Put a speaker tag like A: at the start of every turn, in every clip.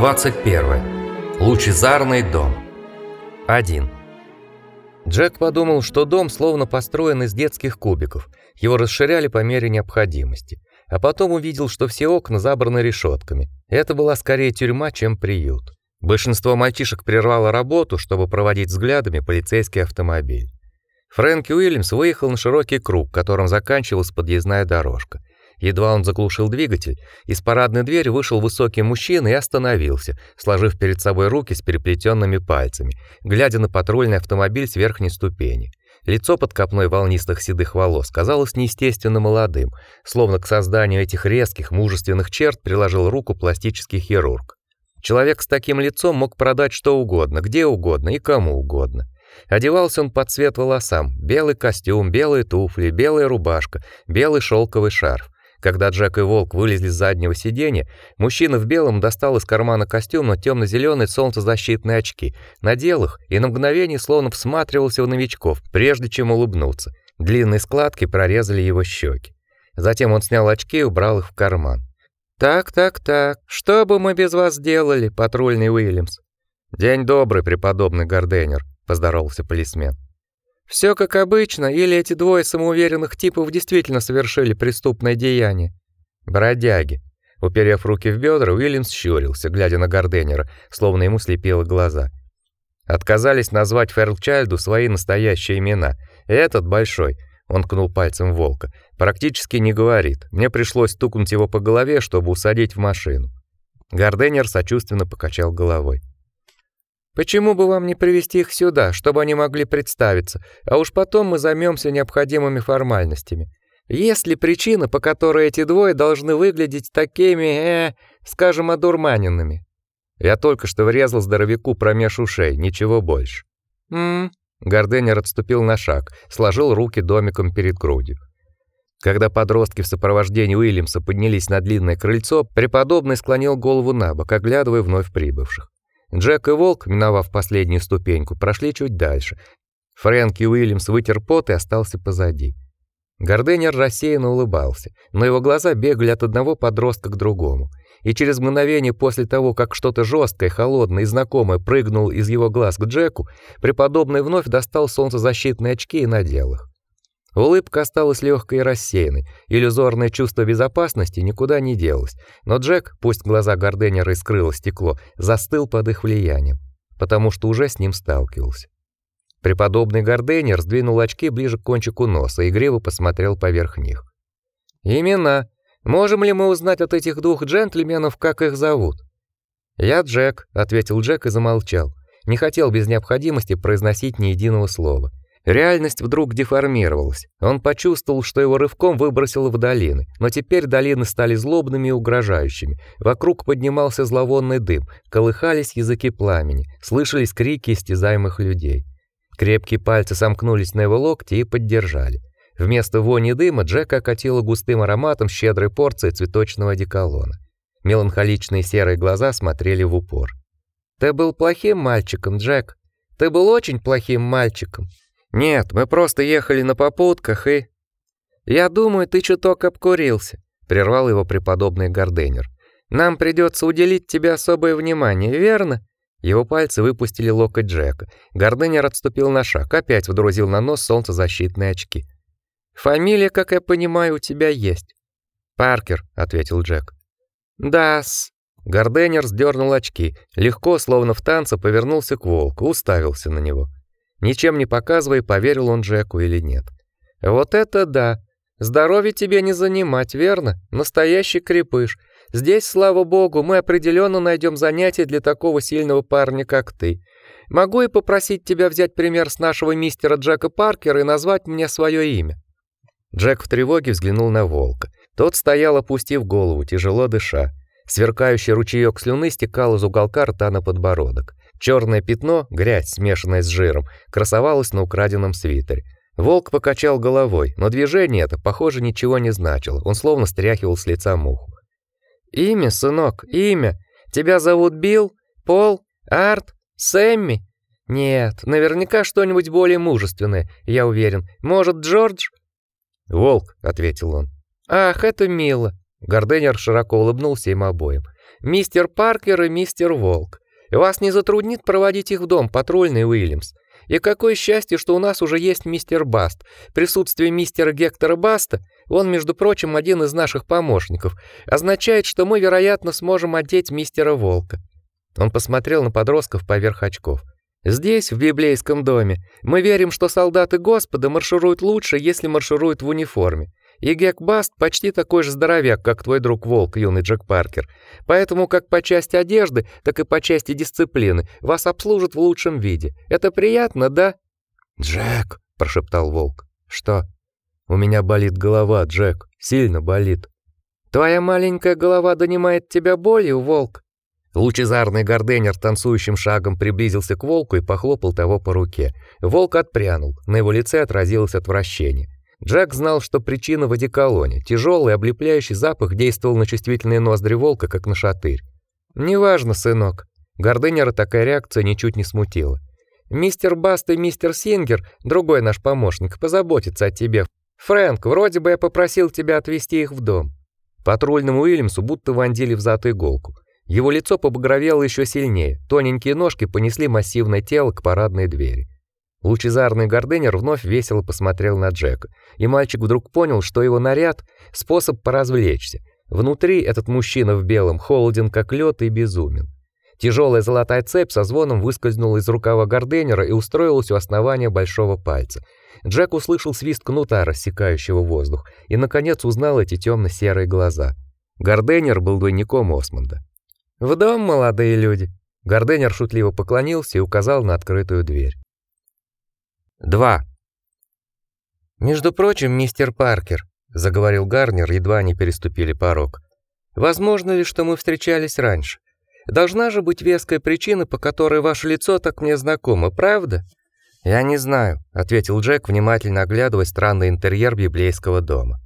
A: 21. Лучезарный дом. 1. Джек подумал, что дом словно построен из детских кубиков. Его расширяли по мере необходимости. А потом увидел, что все окна забраны решетками. Это была скорее тюрьма, чем приют. Большинство мальчишек прервало работу, чтобы проводить взглядами полицейский автомобиль. Фрэнки Уильямс выехал на широкий круг, которым заканчивалась подъездная дорожка. Едва он заглушил двигатель, из парадной двери вышел высокий мужчина и остановился, сложив перед собой руки с переплетенными пальцами, глядя на патрульный автомобиль с верхней ступени. Лицо под копной волнистых седых волос казалось неестественно молодым, словно к созданию этих резких, мужественных черт приложил руку пластический хирург. Человек с таким лицом мог продать что угодно, где угодно и кому угодно. Одевался он под цвет волосам: белый костюм, белые туфли, белая рубашка, белый шелковый шарф. Когда Джек и Волк вылезли с заднего сиденья, мужчина в белом достал из кармана костюма темно зеленые солнцезащитные очки, надел их и на мгновение словно всматривался в новичков, прежде чем улыбнуться. Длинные складки прорезали его щеки. Затем он снял очки и убрал их в карман. «Так, так, так, что бы мы без вас делали, патрульный Уильямс?» «День добрый, преподобный Гарденер», — поздоровался полисмен. Все как обычно, или эти двое самоуверенных типов действительно совершили преступное деяние? Бродяги. Уперев руки в бедра, Уильямс щурился, глядя на Гарденера, словно ему слепило глаза. Отказались назвать Ферлчайлду свои настоящие имена. Этот большой, он кнул пальцем волка, практически не говорит. Мне пришлось стукнуть его по голове, чтобы усадить в машину. Гарденер сочувственно покачал головой. Почему бы вам не привести их сюда, чтобы они могли представиться, а уж потом мы займемся необходимыми формальностями? Есть ли причина, по которой эти двое должны выглядеть такими, э, скажем, одурманенными? Я только что врезал здоровяку промеж ушей, ничего больше. М. Гарденер отступил на шаг, сложил руки домиком перед грудью. Когда подростки в сопровождении Уильямса поднялись на длинное крыльцо, преподобный склонил голову набок, оглядывая вновь прибывших. Джек и Волк, миновав последнюю ступеньку, прошли чуть дальше. Фрэнки Уильямс вытер пот и остался позади. Гарденер рассеянно улыбался, но его глаза бегали от одного подростка к другому. И через мгновение после того, как что-то жесткое, холодное и знакомое прыгнуло из его глаз к Джеку, преподобный вновь достал солнцезащитные очки и надел их. Улыбка осталась легкой и рассеянной. Иллюзорное чувство безопасности никуда не делось. Но Джек, пусть глаза Гарденера искрыло стекло, застыл под их влиянием, потому что уже с ним сталкивался. Преподобный Гарденер сдвинул очки ближе к кончику носа и игриво посмотрел поверх них. «Имена. Можем ли мы узнать от этих двух джентльменов, как их зовут?» «Я Джек», — ответил Джек и замолчал. Не хотел без необходимости произносить ни единого слова. Реальность вдруг деформировалась. Он почувствовал, что его рывком выбросило в долины, но теперь долины стали злобными и угрожающими. Вокруг поднимался зловонный дым, колыхались языки пламени, слышались крики истязаемых людей. Крепкие пальцы сомкнулись на его локте и поддержали. Вместо вони дыма Джека окатило густым ароматом щедрой порции цветочного одеколона. Меланхоличные серые глаза смотрели в упор. Ты был плохим мальчиком, Джек. Ты был очень плохим мальчиком. Нет, мы просто ехали на попутках и Я думаю, ты чуток обкурился, прервал его преподобный Гарденер. Нам придется уделить тебе особое внимание, верно? Его пальцы выпустили локоть Джека. Гарденер отступил на шаг, опять вдрузил на нос солнцезащитные очки. Фамилия, как я понимаю, у тебя есть. Паркер, ответил Джек. Да-с. Гарденер сдернул очки, легко, словно в танце, повернулся к волку, уставился на него. Ничем не показывая, поверил он Джеку или нет. Вот это да. Здоровье тебе не занимать, верно? Настоящий крепыш. Здесь, слава богу, мы определенно найдем занятие для такого сильного парня, как ты. Могу и попросить тебя взять пример с нашего мистера Джека Паркера и назвать мне свое имя. Джек в тревоге взглянул на волка. Тот стоял, опустив голову, тяжело дыша. Сверкающий ручеек слюны стекал из уголка рта на подбородок. Черное пятно, грязь, смешанная с жиром, красовалось на украденном свитере. Волк покачал головой, но движение это, похоже, ничего не значило. Он словно стряхивал с лица муху. Имя, сынок, имя. Тебя зовут Билл, Пол, Арт, Сэмми? Нет, наверняка что-нибудь более мужественное, я уверен. Может, Джордж? Волк, ответил он. Ах, это мило. Гарденер широко улыбнулся им обоим. Мистер Паркер и мистер Волк. Вас не затруднит проводить их в дом, патрульный Уильямс. И какое счастье, что у нас уже есть мистер Баст. Присутствие мистера Гектора Баста, он, между прочим, один из наших помощников, означает, что мы, вероятно, сможем одеть мистера Волка. Он посмотрел на подростков поверх очков. Здесь, в библейском доме, мы верим, что солдаты Господа маршируют лучше, если маршируют в униформе. И Гек Баст почти такой же здоровяк, как твой друг Волк, юный Джек Паркер. Поэтому как по части одежды, так и по части дисциплины вас обслужат в лучшем виде. Это приятно, да?
B: Джек, прошептал Волк. Что? У меня болит голова, Джек, сильно болит.
A: Твоя маленькая голова донимает тебя болью, Волк.
B: Лучезарный горденер танцующим шагом приблизился к волку и похлопал того по руке. Волк отпрянул, на его лице отразилось отвращение. Джек знал, что причина в одеколоне. Тяжелый облепляющий запах действовал на чувствительные ноздри волка, как на шатырь. «Неважно, сынок». Гордынера такая реакция ничуть не смутила. «Мистер Баст и мистер Сингер, другой наш помощник, позаботятся о тебе. Фрэнк, вроде бы я попросил тебя отвезти их в дом». Патрульному Уильямсу будто вонзили в зад иголку. Его лицо побагровело еще сильнее, тоненькие ножки понесли массивное тело к парадной двери. Лучезарный Горденер вновь весело посмотрел на Джека, и мальчик вдруг понял, что его наряд способ поразвлечься. Внутри этот мужчина в белом холоден как лед и безумен. Тяжелая золотая цепь со звоном выскользнула из рукава Горденера и устроилась у основания большого пальца. Джек услышал свист кнута, рассекающего воздух, и наконец узнал эти темно серые глаза. Горденер был двойником Осмонда. "В дом, молодые люди". Горденер шутливо поклонился и указал на открытую дверь.
A: 2. Между прочим, мистер Паркер, заговорил Гарнер, едва они переступили порог. Возможно ли, что мы встречались раньше? Должна же быть веская причина, по которой ваше лицо так мне знакомо, правда? Я не знаю, ответил Джек, внимательно оглядывая странный интерьер библейского дома.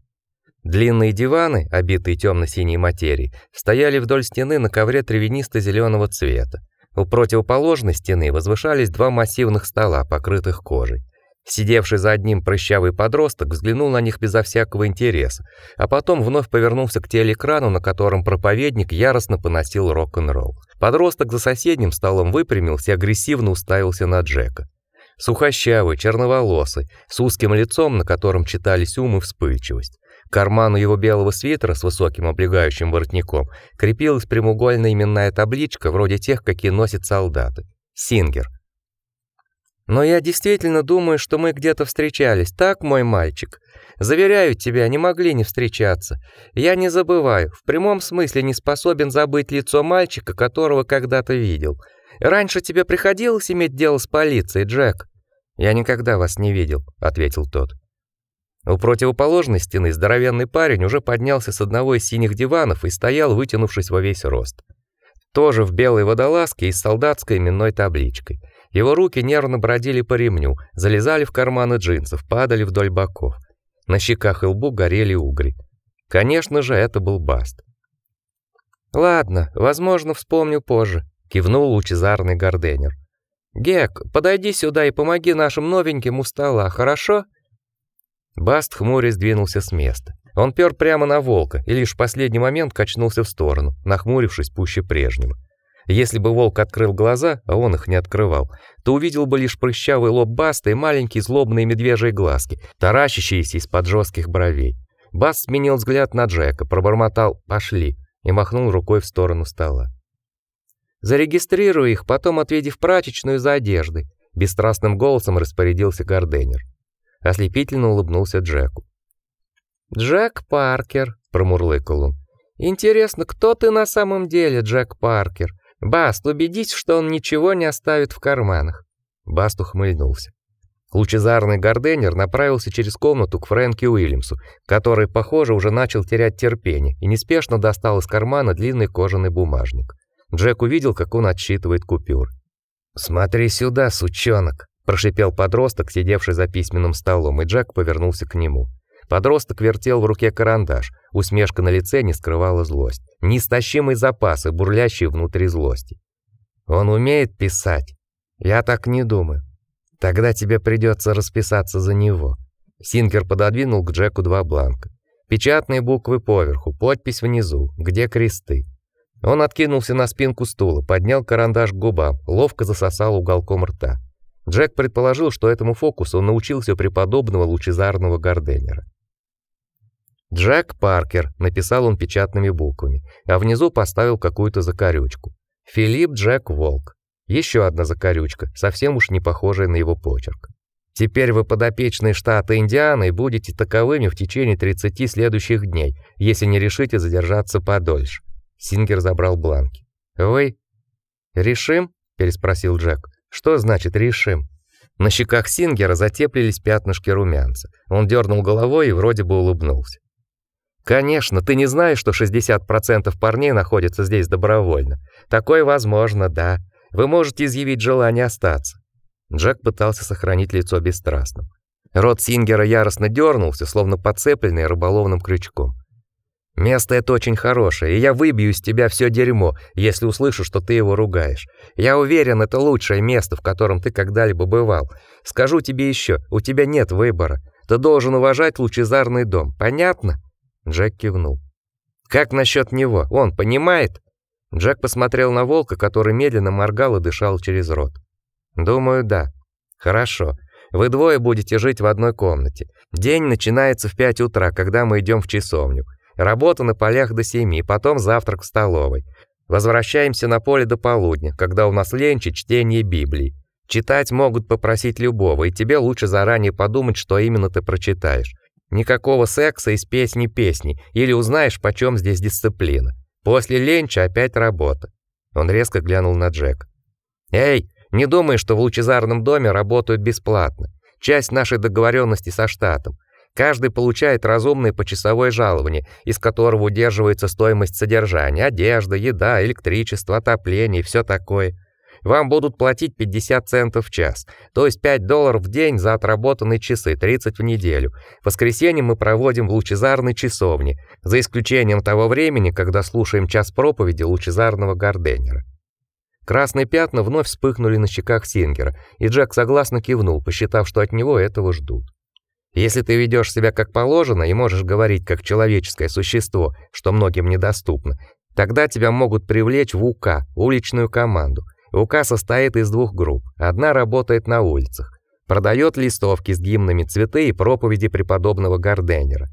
A: Длинные диваны, обитые темно синей материей, стояли вдоль стены на ковре травянисто зеленого цвета. У противоположной стены возвышались два массивных стола, покрытых кожей. Сидевший за одним прыщавый подросток взглянул на них безо всякого интереса, а потом вновь повернулся к телеэкрану, на котором проповедник яростно поносил рок-н-ролл. Подросток за соседним столом выпрямился и агрессивно уставился на Джека. Сухощавый, черноволосый, с узким лицом, на котором читались ум и вспыльчивость. Карману его белого свитера с высоким облегающим воротником крепилась прямоугольная именная табличка, вроде тех, какие носят солдаты. Сингер. Но я действительно думаю, что мы где-то встречались, так, мой мальчик? Заверяю тебя, не могли не встречаться. Я не забываю, в прямом смысле не способен забыть лицо мальчика, которого когда-то видел. Раньше тебе приходилось иметь дело с полицией, Джек? Я никогда вас не видел, ответил тот. У противоположной стены здоровенный парень уже поднялся с одного из синих диванов и стоял, вытянувшись во весь рост. Тоже в белой водолазке и с солдатской именной табличкой. Его руки нервно бродили по ремню, залезали в карманы джинсов, падали вдоль боков. На щеках и лбу горели угри. Конечно же, это был Баст. Ладно, возможно, вспомню позже, кивнул лучезарный Горденер. Гек, подойди сюда и помоги нашим новеньким у стола, хорошо? Баст хмурясь двинулся с места. Он пёр прямо на волка и лишь в последний момент качнулся в сторону, нахмурившись пуще прежнего. Если бы волк открыл глаза, а он их не открывал, то увидел бы лишь прыщавый лоб Баста и маленькие злобные медвежьи глазки, таращащиеся из-под жестких бровей. Баст сменил взгляд на Джека, пробормотал «пошли» и махнул рукой в сторону стола. «Зарегистрируй их, потом отведи в прачечную за одеждой», бесстрастным голосом распорядился Гарденер. Ослепительно улыбнулся Джеку. «Джек Паркер», — промурлыкал он. «Интересно, кто ты на самом деле, Джек Паркер? Баст, убедись, что он ничего не оставит в карманах». Баст ухмыльнулся. Лучезарный Гарденер направился через комнату к Фрэнки Уильямсу, который, похоже, уже начал терять терпение, и неспешно достал из кармана длинный кожаный бумажник. Джек увидел, как он отсчитывает купюры. «Смотри сюда, сучонок!» Прошипел подросток, сидевший за письменным столом, и Джек повернулся к нему. Подросток вертел в руке карандаш, усмешка на лице не скрывала злость, неистощимый запас и бурлящий внутри злости. Он умеет писать. Я так не думаю. Тогда тебе придется расписаться за него. Синкер пододвинул к Джеку два бланка. Печатные буквы поверху, подпись внизу, где кресты.
B: Он откинулся на спинку стула, поднял карандаш к губам, ловко засосал уголком рта. Джек предположил, что этому фокусу он научился у преподобного лучезарного Гарденера. Джек Паркер написал он печатными буквами, а внизу поставил какую-то закорючку. Филипп Джек Волк. Еще одна закорючка, совсем уж не похожая на его почерк. Теперь вы подопечные штата Индианы и будете таковыми в течение 30 следующих дней, если не решите задержаться подольше. Сингер забрал бланки. Вы решим? переспросил Джек. Что значит решим? На щеках Сингера затеплились пятнышки румянца. Он дернул головой и вроде бы улыбнулся. Конечно, ты не знаешь, что 60% парней находятся здесь добровольно. Такое возможно, да. Вы можете изъявить желание остаться. Джек пытался сохранить лицо бесстрастным. Рот Сингера яростно дернулся, словно подцепленный рыболовным крючком. Место это очень хорошее, и я выбью из тебя все дерьмо, если услышу, что ты его ругаешь. Я уверен, это лучшее место, в котором ты когда-либо бывал. Скажу тебе еще, у тебя нет выбора. Ты должен уважать лучезарный дом. Понятно? Джек кивнул. Как насчет него? Он понимает? Джек посмотрел на волка, который медленно моргал и дышал через рот. Думаю, да. Хорошо. Вы двое будете жить в одной комнате. День начинается в 5 утра, когда мы идем в часовню. Работа на полях до семи, потом завтрак в столовой. Возвращаемся на поле до полудня, когда у нас ленч и чтение Библии. Читать могут попросить любого, и тебе лучше заранее подумать, что именно ты прочитаешь. Никакого секса из песни песни, или узнаешь, почем здесь дисциплина. После ленча опять работа. Он резко глянул на Джек. Эй, не думай, что в лучезарном доме работают бесплатно. Часть нашей договоренности со штатом. Каждый получает разумное почасовое жалование, из которого удерживается стоимость содержания, одежда, еда, электричество, отопление и все такое. Вам будут платить 50 центов в час, то есть 5 долларов в день за отработанные часы, 30 в неделю. Воскресенье мы проводим в лучезарной часовне, за исключением того времени, когда слушаем час проповеди лучезарного Гарденера. Красные пятна вновь вспыхнули на щеках Сингера, и Джек согласно кивнул, посчитав, что от него этого ждут. Если ты ведешь себя как положено и можешь говорить как человеческое существо, что многим недоступно, тогда тебя могут привлечь в УК, уличную команду. УК состоит из двух групп. Одна работает на улицах, продает листовки с гимнами цветы и проповеди преподобного Гарденера.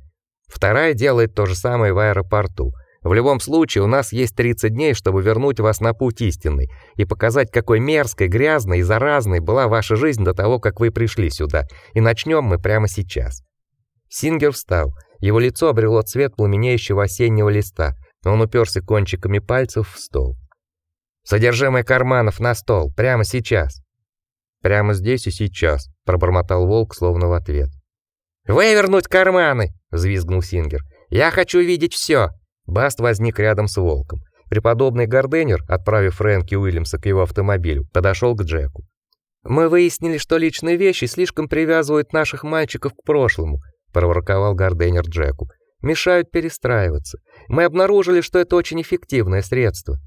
B: Вторая делает то же самое в аэропорту. В любом случае, у нас есть 30 дней, чтобы вернуть вас на путь истинный и показать, какой мерзкой, грязной и заразной была ваша жизнь до того, как вы пришли сюда. И начнем мы прямо сейчас. Сингер встал. Его лицо обрело цвет пламенеющего осеннего листа. Он уперся кончиками пальцев в стол. Содержимое карманов на стол прямо сейчас. Прямо здесь и сейчас, пробормотал волк словно в ответ. Вывернуть карманы, взвизгнул Сингер. Я хочу видеть все. Баст возник рядом с волком. Преподобный Гарденер, отправив Фрэнки Уильямса к его автомобилю, подошел к Джеку. Мы выяснили, что личные вещи слишком привязывают наших мальчиков к прошлому, проворковал Гарденер Джеку. Мешают перестраиваться. Мы обнаружили, что это очень эффективное средство.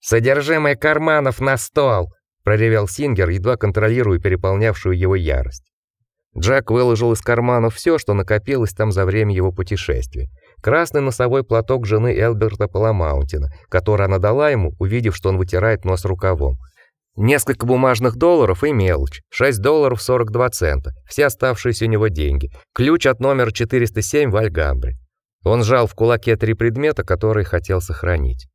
B: Содержимое карманов на стол, проревел Сингер, едва контролируя переполнявшую его ярость. Джек выложил из карманов все, что накопилось там за время его путешествия красный носовой платок жены Элберта Паламаунтина, который она дала ему, увидев, что он вытирает нос рукавом. Несколько бумажных долларов и мелочь, 6 долларов 42 цента, все оставшиеся у него деньги, ключ от номера 407 в Альгамбре. Он сжал в кулаке три предмета, которые хотел сохранить.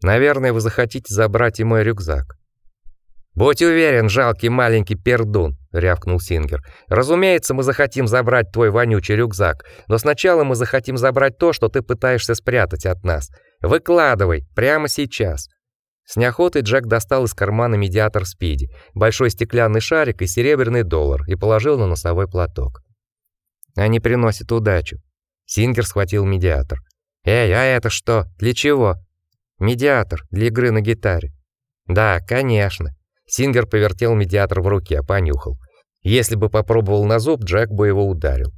B: Наверное, вы захотите забрать и мой рюкзак. Будь уверен, жалкий маленький пердун, рявкнул Сингер. Разумеется, мы захотим забрать твой вонючий рюкзак, но сначала мы захотим забрать то, что ты пытаешься спрятать от нас. Выкладывай прямо сейчас. С неохотой Джек достал из кармана медиатор Спиди, большой стеклянный шарик и серебряный доллар и положил на носовой платок. Они приносят удачу. Сингер схватил медиатор. Эй, а это что? Для чего? Медиатор для игры на гитаре. Да, конечно. Сингер повертел медиатор в руке, понюхал. Если бы попробовал на зуб, Джек бы его ударил.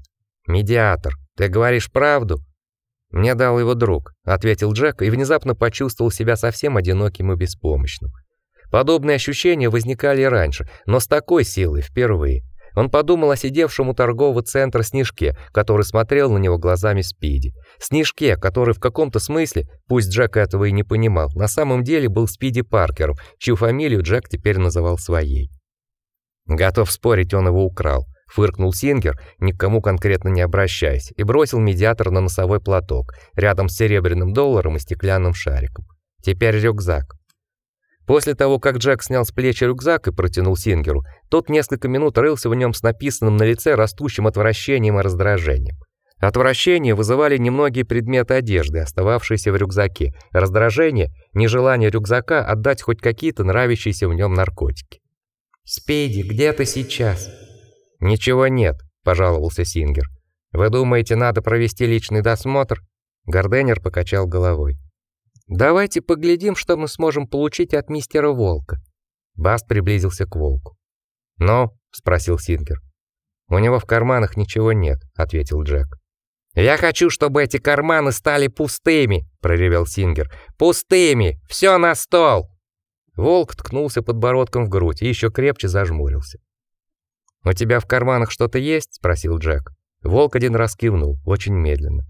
B: Медиатор, ты говоришь правду? Мне дал его друг, ответил Джек и внезапно почувствовал себя совсем одиноким и беспомощным. Подобные ощущения возникали раньше, но с такой силой впервые. Он подумал о сидевшем у торгового центра Снежке, который смотрел на него глазами Спиди. Снежке, который в каком-то смысле, пусть Джек этого и не понимал, на самом деле был Спиди Паркером, чью фамилию Джек теперь называл своей. Готов спорить, он его украл, фыркнул Сингер, никому конкретно не обращаясь, и бросил медиатор на носовой платок, рядом с серебряным долларом и стеклянным шариком. Теперь рюкзак. После того, как Джек снял с плеч рюкзак и протянул Сингеру, тот несколько минут рылся в нем с написанным на лице растущим отвращением и раздражением. Отвращение вызывали немногие предметы одежды, остававшиеся в рюкзаке. Раздражение нежелание рюкзака отдать хоть какие-то нравящиеся в нем наркотики.
A: "Спиди, где ты сейчас?"
B: "Ничего нет", пожаловался Сингер. "Вы думаете, надо провести личный досмотр?" Гарденер покачал головой. Давайте поглядим, что мы сможем получить от мистера Волка. Баст приблизился к Волку. "Ну?" спросил Сингер. "У него в карманах ничего нет", ответил Джек. "Я хочу, чтобы эти карманы стали пустыми", проревел Сингер. "Пустыми! Все на стол!" Волк ткнулся подбородком в грудь и еще крепче зажмурился. "У тебя в карманах что-то есть?" спросил Джек. Волк один раз кивнул, очень медленно.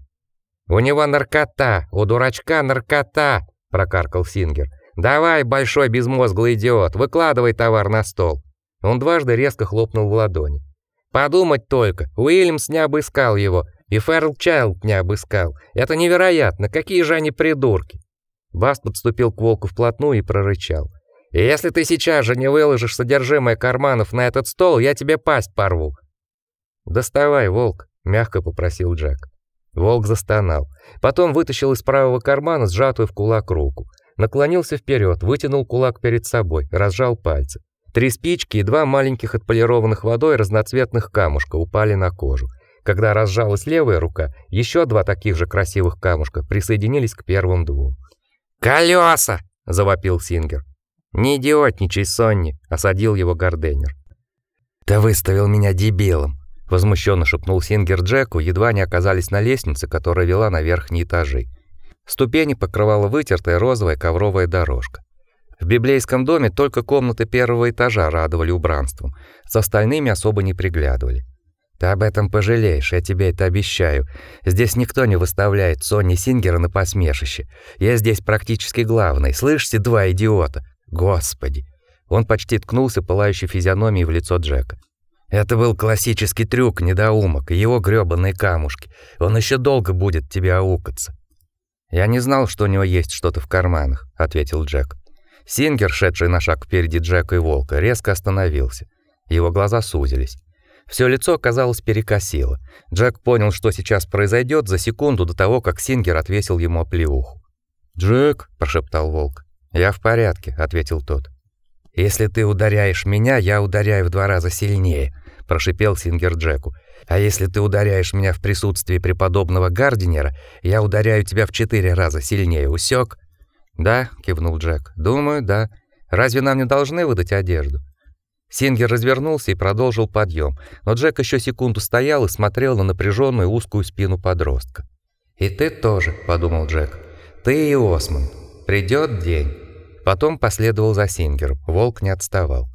B: У него наркота, у дурачка наркота, прокаркал Сингер. Давай, большой безмозглый идиот, выкладывай товар на стол. Он дважды резко хлопнул в ладони. Подумать только, Уильямс не обыскал его, и Ферл Чайлд не обыскал. Это невероятно, какие же они придурки. Баст подступил к волку вплотную и прорычал: "Если ты сейчас же не выложишь содержимое карманов на этот стол, я тебе пасть порву". "Доставай, волк", мягко попросил Джек. Волк застонал. Потом вытащил из правого кармана сжатую в кулак руку. Наклонился вперед, вытянул кулак перед собой, разжал пальцы. Три спички и два маленьких отполированных водой разноцветных камушка упали на кожу. Когда разжалась левая рука, еще два таких же красивых камушка присоединились к первым двум.
A: «Колеса!»
B: — завопил Сингер. «Не идиотничай, Сонни!» — осадил его Гарденер. «Ты выставил меня дебилом!» Возмущенно шепнул Сингер Джеку, едва не оказались на лестнице, которая вела на верхние этажи. Ступени покрывала вытертая розовая ковровая дорожка. В библейском доме только комнаты первого этажа радовали убранством, с остальными особо не приглядывали. Ты об этом пожалеешь, я тебе это обещаю. Здесь никто не выставляет Сони Сингера на посмешище. Я здесь практически главный. Слышите, два идиота. Господи. Он почти ткнулся пылающей физиономией в лицо Джека. Это был классический трюк недоумок, его грёбаные камушки. Он еще долго будет тебе аукаться. Я не знал, что у него есть что-то в карманах, ответил Джек. Сингер, шедший на шаг впереди Джека и Волка, резко остановился. Его глаза сузились. Всё лицо, казалось, перекосило. Джек понял, что сейчас произойдет за секунду до того, как Сингер отвесил ему оплеуху. "Джек", прошептал Волк. "Я в порядке", ответил тот. Если ты ударяешь меня, я ударяю в два раза сильнее, прошипел Сингер Джеку. А если ты ударяешь меня в присутствии преподобного Гардинера, я ударяю тебя в четыре раза сильнее. Усек? Да, кивнул Джек. Думаю, да. Разве нам не должны выдать одежду? Сингер развернулся и продолжил подъем, но Джек еще секунду стоял и смотрел на напряженную узкую спину подростка. «И ты тоже», — подумал Джек. «Ты и Осмонд. Придет день». Потом последовал за Сингером. Волк не отставал.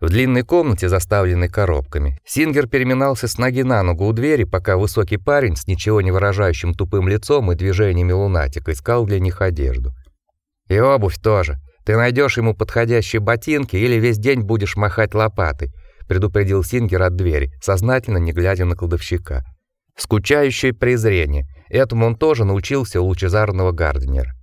B: В длинной комнате, заставленной коробками, Сингер переминался с ноги на ногу у двери, пока высокий парень с ничего не выражающим тупым лицом и движениями лунатика искал для них одежду. И обувь тоже. Ты найдешь ему подходящие ботинки или весь день будешь махать лопатой, предупредил Сингер от двери, сознательно не глядя на кладовщика. Скучающее презрение. Этому он тоже научился у лучезарного Гарднера.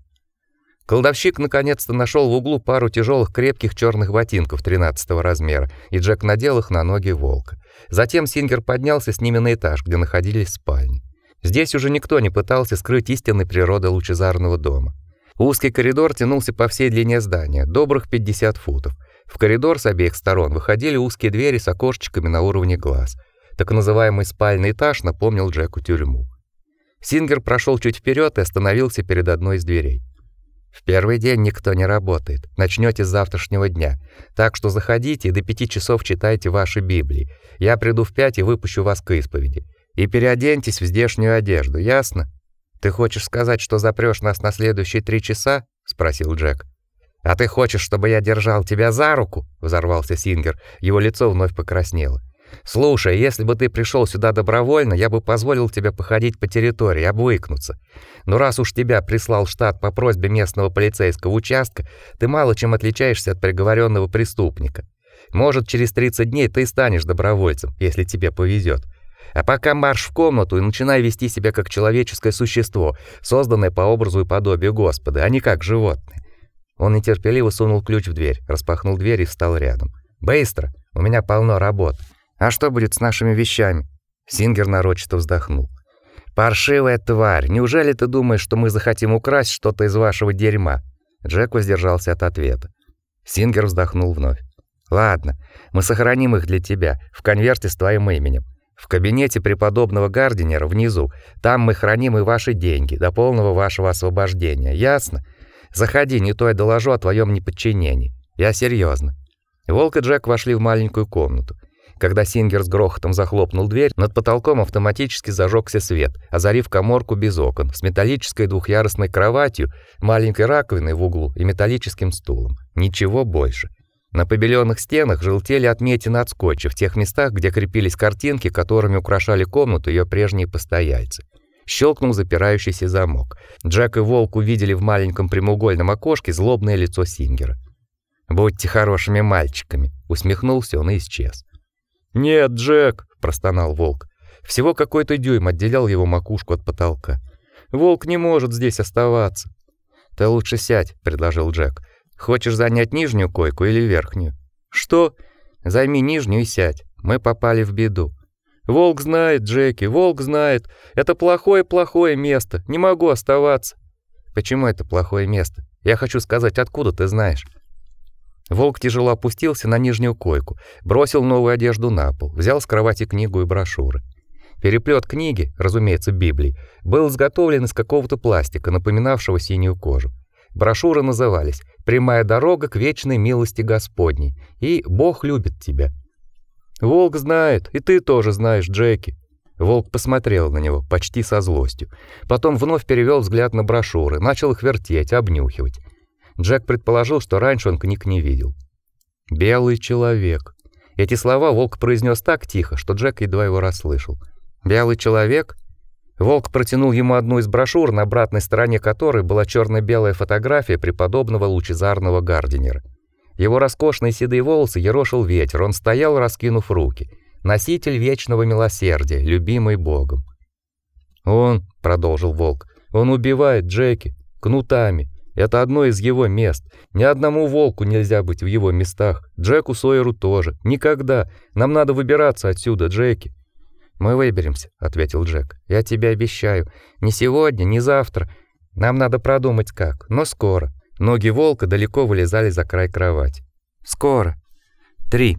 B: Колдовщик наконец-то нашел в углу пару тяжелых крепких черных ботинков 13 размера, и Джек надел их на ноги волка. Затем Сингер поднялся с ними на этаж, где находились спальни. Здесь уже никто не пытался скрыть истинной природы лучезарного дома. Узкий коридор тянулся по всей длине здания, добрых 50 футов. В коридор с обеих сторон выходили узкие двери с окошечками на уровне глаз. Так называемый спальный этаж напомнил Джеку тюрьму. Сингер прошел чуть вперед и остановился перед одной из дверей. В первый день никто не работает. Начнёте с завтрашнего дня. Так что заходите и до пяти часов читайте ваши Библии. Я приду в пять и выпущу вас к исповеди. И переоденьтесь в здешнюю одежду, ясно? Ты хочешь сказать, что запрёшь нас на следующие три часа? спросил Джек. А ты хочешь, чтобы я держал тебя за руку? взорвался Сингер. Его лицо вновь покраснело. Слушай, если бы ты пришел сюда добровольно, я бы позволил тебе походить по территории, обвыкнуться. Но раз уж тебя прислал штат по просьбе местного полицейского участка, ты мало чем отличаешься от приговоренного преступника. Может, через 30 дней ты станешь добровольцем, если тебе повезет. А пока марш в комнату и начинай вести себя как человеческое существо, созданное по образу и подобию Господа, а не как животное. Он нетерпеливо сунул ключ в дверь, распахнул дверь и встал рядом. Быстро, у меня полно работ. А что будет с нашими вещами? Сингер нарочито вздохнул. Паршивая тварь, неужели ты думаешь, что мы захотим украсть что-то из вашего дерьма? Джек воздержался от ответа. Сингер вздохнул вновь. Ладно, мы сохраним их для тебя в конверте с твоим именем. В кабинете преподобного Гардинера внизу. Там мы храним и ваши деньги до полного вашего освобождения. Ясно? Заходи, не то я доложу о твоем неподчинении. Я серьезно. Волк и Джек вошли в маленькую комнату. Когда Сингер с грохотом захлопнул дверь, над потолком автоматически зажегся свет, озарив каморку без окон, с металлической двухъярусной кроватью, маленькой раковиной в углу и металлическим стулом. Ничего больше. На побеленных стенах желтели отметины от скотча в тех местах, где крепились картинки, которыми украшали комнату ее прежние постояльцы. Щелкнул запирающийся замок. Джек и Волк увидели в маленьком прямоугольном окошке злобное лицо Сингера. «Будьте хорошими мальчиками», — усмехнулся он и исчез. «Нет, Джек», — простонал Волк. Всего какой-то дюйм отделял его макушку от потолка. «Волк не может здесь оставаться». «Ты лучше сядь», — предложил Джек. Хочешь занять нижнюю койку или верхнюю? Что? Займи нижнюю и сядь. Мы попали в беду. Волк знает, Джеки, волк знает. Это плохое-плохое место. Не могу оставаться. Почему это плохое место? Я хочу сказать, откуда ты знаешь? Волк тяжело опустился на нижнюю койку, бросил новую одежду на пол, взял с кровати книгу и брошюры. Переплет книги, разумеется, Библии, был изготовлен из какого-то пластика, напоминавшего синюю кожу. Брошюры назывались «Прямая дорога к вечной милости Господней» и «Бог любит тебя». «Волк знает, и ты тоже знаешь, Джеки». Волк посмотрел на него почти со злостью. Потом вновь перевел взгляд на брошюры, начал их вертеть, обнюхивать. Джек предположил, что раньше он книг не видел. «Белый человек». Эти слова Волк произнес так тихо, что Джек едва его расслышал. «Белый человек? Волк протянул ему одну из брошюр, на обратной стороне которой была черно белая фотография преподобного лучезарного Гардинера. Его роскошные седые волосы ерошил ветер, он стоял, раскинув руки. Носитель вечного милосердия, любимый Богом. «Он», — продолжил Волк, — «он убивает Джеки кнутами. Это одно из его мест. Ни одному волку нельзя быть в его местах. Джеку Сойеру тоже. Никогда. Нам надо выбираться отсюда, Джеки. Мы выберемся, ответил Джек. Я тебе обещаю. Не сегодня, не завтра. Нам надо продумать как, но скоро. Ноги волка далеко вылезали за край кровати. Скоро. Три.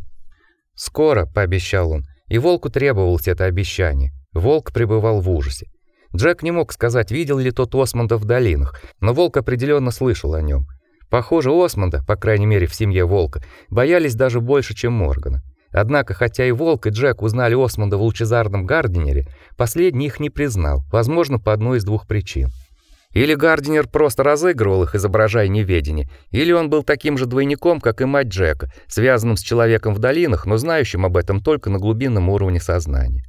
B: Скоро, пообещал он. И волку требовалось это обещание. Волк пребывал в ужасе. Джек не мог сказать, видел ли тот Осмонда в долинах, но волк определенно слышал о нем. Похоже, Осмонда, по крайней мере в семье волка, боялись даже больше, чем Моргана. Однако, хотя и Волк, и Джек узнали Осмонда в лучезарном Гардинере, последний их не признал, возможно, по одной из двух причин. Или Гардинер просто разыгрывал их, изображая неведение, или он был таким же двойником, как и мать Джека, связанным с человеком в долинах, но знающим об этом только на глубинном уровне сознания.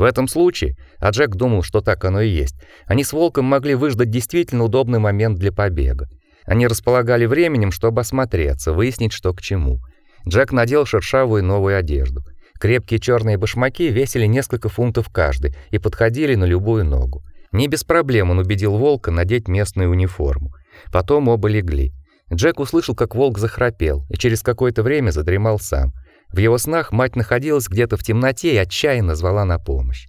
B: В этом случае, а Джек думал, что так оно и есть, они с Волком могли выждать действительно удобный момент для побега. Они располагали временем, чтобы осмотреться, выяснить, что к чему. Джек надел шершавую новую одежду. Крепкие черные башмаки весили несколько фунтов каждый и подходили на любую ногу. Не без проблем он убедил волка надеть местную униформу. Потом оба легли. Джек услышал, как волк захрапел, и через какое-то время задремал сам. В его снах мать находилась где-то в темноте и отчаянно звала на помощь.